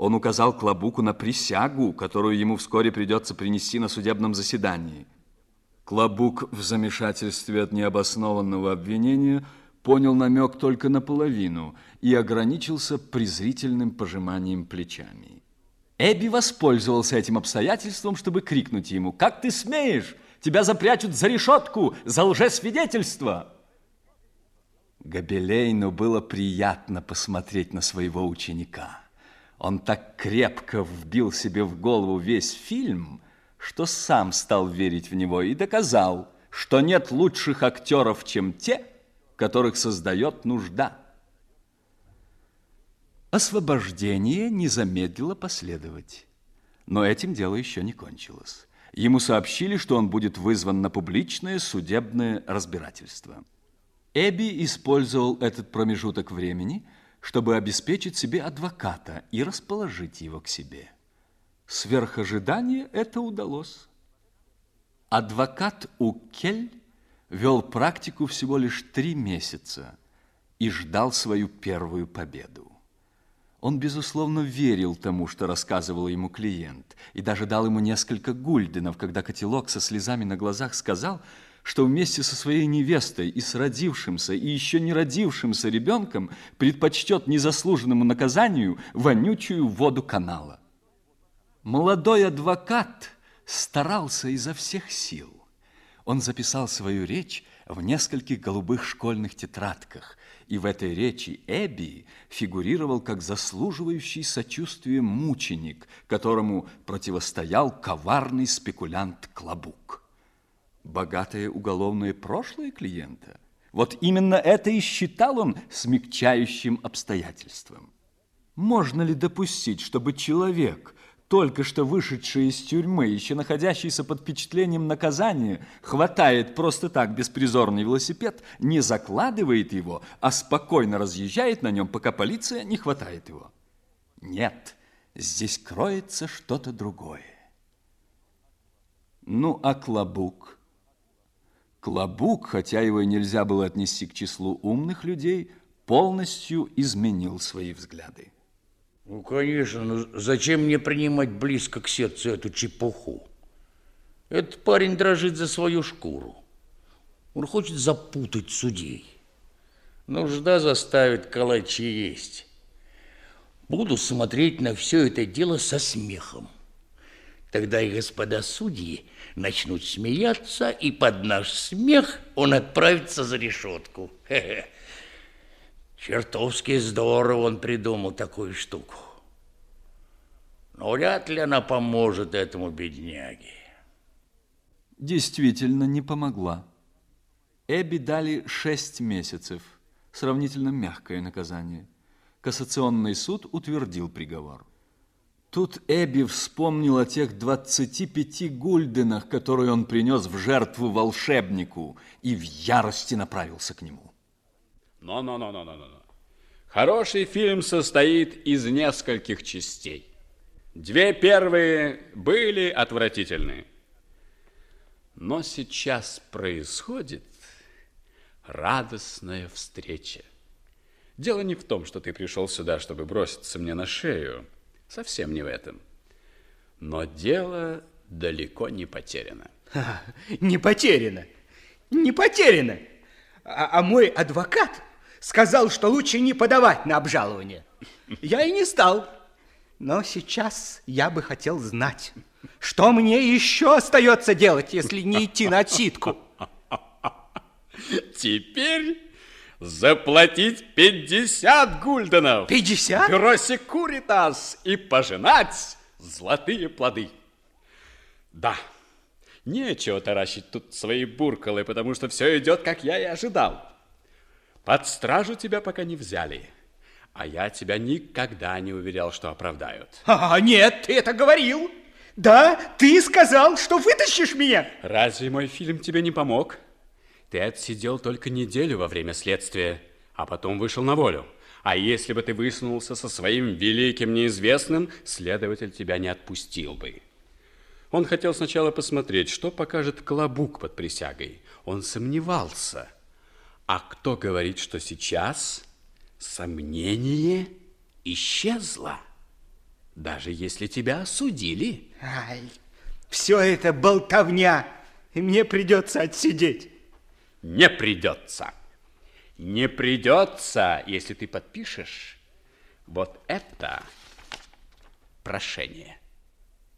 Он указал Клобуку на присягу, которую ему вскоре придется принести на судебном заседании. Клобук в замешательстве от необоснованного обвинения понял намек только наполовину и ограничился презрительным пожиманием плечами. Эбби воспользовался этим обстоятельством, чтобы крикнуть ему, «Как ты смеешь? Тебя запрячут за решетку, за лжесвидетельство!» Габелейну было приятно посмотреть на своего ученика. Он так крепко вбил себе в голову весь фильм, что сам стал верить в него и доказал, что нет лучших актеров, чем те, которых создает нужда. Освобождение не замедлило последовать. Но этим дело еще не кончилось. Ему сообщили, что он будет вызван на публичное судебное разбирательство. Эбби использовал этот промежуток времени, чтобы обеспечить себе адвоката и расположить его к себе. Сверх ожидания это удалось. Адвокат Укель вел практику всего лишь три месяца и ждал свою первую победу. Он, безусловно, верил тому, что рассказывал ему клиент, и даже дал ему несколько гульденов, когда котелок со слезами на глазах сказал, что вместе со своей невестой и с родившимся, и еще не родившимся ребенком предпочтет незаслуженному наказанию вонючую воду канала. Молодой адвокат старался изо всех сил. Он записал свою речь в нескольких голубых школьных тетрадках, и в этой речи Эбби фигурировал как заслуживающий сочувствия мученик, которому противостоял коварный спекулянт Клобук. Богатое уголовное прошлое клиента. Вот именно это и считал он смягчающим обстоятельством. Можно ли допустить, чтобы человек – только что вышедший из тюрьмы, еще находящийся под впечатлением наказания, хватает просто так беспризорный велосипед, не закладывает его, а спокойно разъезжает на нем, пока полиция не хватает его. Нет, здесь кроется что-то другое. Ну, а Клобук? Клобук, хотя его и нельзя было отнести к числу умных людей, полностью изменил свои взгляды. Ну, конечно, но зачем мне принимать близко к сердцу эту чепуху? Этот парень дрожит за свою шкуру. Он хочет запутать судей. Нужда заставит калачи есть. Буду смотреть на все это дело со смехом. Тогда и господа судьи начнут смеяться, и под наш смех он отправится за решетку. Хе-хе. Чертовски здорово он придумал такую штуку. Но вряд ли она поможет этому бедняге. Действительно не помогла. Эбби дали шесть месяцев, сравнительно мягкое наказание. Кассационный суд утвердил приговор. Тут Эбби вспомнил о тех 25 гульденах, которые он принес в жертву волшебнику, и в ярости направился к нему. Но-но-но-но-но-но. Хороший фильм состоит из нескольких частей. Две первые были отвратительны. Но сейчас происходит радостная встреча. Дело не в том, что ты пришел сюда, чтобы броситься мне на шею. Совсем не в этом. Но дело далеко не потеряно. Ха, не потеряно. Не потеряно. А, а мой адвокат сказал, что лучше не подавать на обжалование. Я и не стал. Но сейчас я бы хотел знать, что мне еще остается делать, если не идти на отсидку? Теперь заплатить 50 гульденов. 50? Бюро Секуритас и пожинать золотые плоды. Да, нечего таращить тут свои буркалы, потому что все идет, как я и ожидал. Под стражу тебя пока не взяли. А я тебя никогда не уверял, что оправдают. А, нет, ты это говорил. Да, ты сказал, что вытащишь меня. Разве мой фильм тебе не помог? Ты отсидел только неделю во время следствия, а потом вышел на волю. А если бы ты высунулся со своим великим неизвестным, следователь тебя не отпустил бы. Он хотел сначала посмотреть, что покажет Колобук под присягой. Он сомневался. А кто говорит, что сейчас сомнение исчезло. даже если тебя осудили. Ай, все это болтовня, и мне придется отсидеть. Не придется. Не придется, если ты подпишешь вот это прошение.